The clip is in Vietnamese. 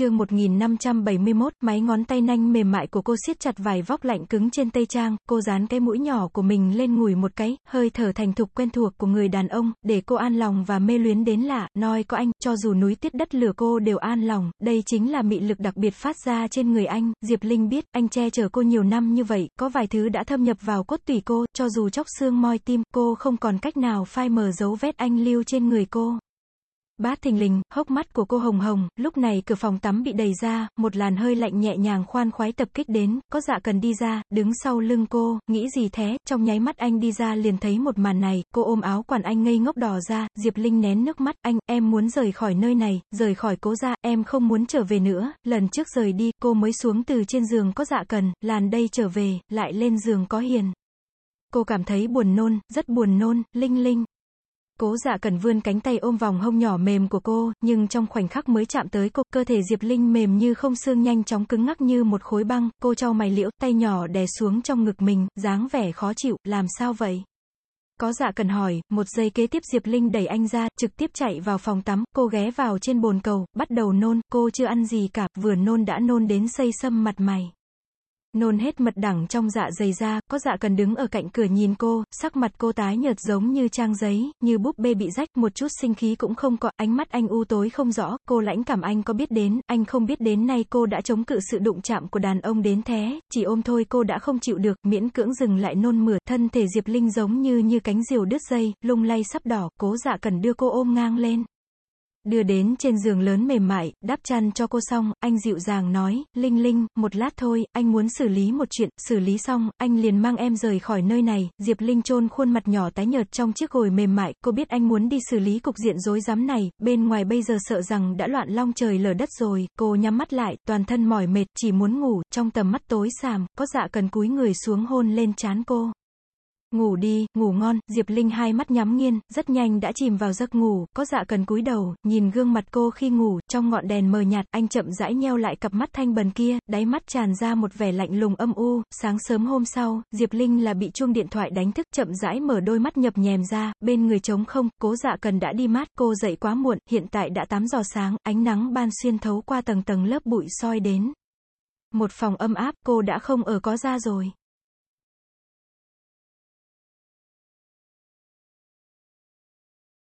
chương 1571, máy ngón tay nanh mềm mại của cô siết chặt vài vóc lạnh cứng trên tây trang, cô dán cái mũi nhỏ của mình lên ngùi một cái, hơi thở thành thục quen thuộc của người đàn ông, để cô an lòng và mê luyến đến lạ, nói có anh, cho dù núi tiết đất lửa cô đều an lòng, đây chính là mị lực đặc biệt phát ra trên người anh, Diệp Linh biết, anh che chở cô nhiều năm như vậy, có vài thứ đã thâm nhập vào cốt tủy cô, cho dù chóc xương moi tim, cô không còn cách nào phai mờ dấu vết anh lưu trên người cô. Bát thình lình, hốc mắt của cô hồng hồng, lúc này cửa phòng tắm bị đẩy ra, một làn hơi lạnh nhẹ nhàng khoan khoái tập kích đến, có dạ cần đi ra, đứng sau lưng cô, nghĩ gì thế, trong nháy mắt anh đi ra liền thấy một màn này, cô ôm áo quản anh ngây ngốc đỏ ra, Diệp Linh nén nước mắt, anh, em muốn rời khỏi nơi này, rời khỏi cố ra, em không muốn trở về nữa, lần trước rời đi, cô mới xuống từ trên giường có dạ cần, làn đây trở về, lại lên giường có hiền. Cô cảm thấy buồn nôn, rất buồn nôn, Linh Linh. Cố dạ cần vươn cánh tay ôm vòng hông nhỏ mềm của cô, nhưng trong khoảnh khắc mới chạm tới cô, cơ thể Diệp Linh mềm như không xương nhanh chóng cứng ngắc như một khối băng, cô trao mày liễu, tay nhỏ đè xuống trong ngực mình, dáng vẻ khó chịu, làm sao vậy? Có dạ cần hỏi, một giây kế tiếp Diệp Linh đẩy anh ra, trực tiếp chạy vào phòng tắm, cô ghé vào trên bồn cầu, bắt đầu nôn, cô chưa ăn gì cả, vừa nôn đã nôn đến xây sâm mặt mày. Nôn hết mật đẳng trong dạ dày ra, có dạ cần đứng ở cạnh cửa nhìn cô, sắc mặt cô tái nhợt giống như trang giấy, như búp bê bị rách, một chút sinh khí cũng không có, ánh mắt anh u tối không rõ, cô lãnh cảm anh có biết đến, anh không biết đến nay cô đã chống cự sự đụng chạm của đàn ông đến thế, chỉ ôm thôi cô đã không chịu được, miễn cưỡng dừng lại nôn mửa, thân thể Diệp Linh giống như như cánh diều đứt dây, lung lay sắp đỏ, cố dạ cần đưa cô ôm ngang lên. Đưa đến trên giường lớn mềm mại, đắp chăn cho cô xong, anh dịu dàng nói, Linh Linh, một lát thôi, anh muốn xử lý một chuyện, xử lý xong, anh liền mang em rời khỏi nơi này, Diệp Linh chôn khuôn mặt nhỏ tái nhợt trong chiếc gồi mềm mại, cô biết anh muốn đi xử lý cục diện rối rắm này, bên ngoài bây giờ sợ rằng đã loạn long trời lở đất rồi, cô nhắm mắt lại, toàn thân mỏi mệt, chỉ muốn ngủ, trong tầm mắt tối sàm, có dạ cần cúi người xuống hôn lên trán cô. Ngủ đi, ngủ ngon, Diệp Linh hai mắt nhắm nghiền, rất nhanh đã chìm vào giấc ngủ, có dạ cần cúi đầu, nhìn gương mặt cô khi ngủ, trong ngọn đèn mờ nhạt, anh chậm rãi nheo lại cặp mắt thanh bần kia, đáy mắt tràn ra một vẻ lạnh lùng âm u, sáng sớm hôm sau, Diệp Linh là bị chuông điện thoại đánh thức, chậm rãi mở đôi mắt nhập nhèm ra, bên người trống không, cố dạ cần đã đi mát, cô dậy quá muộn, hiện tại đã 8 giờ sáng, ánh nắng ban xuyên thấu qua tầng tầng lớp bụi soi đến. Một phòng âm áp, cô đã không ở có ra rồi.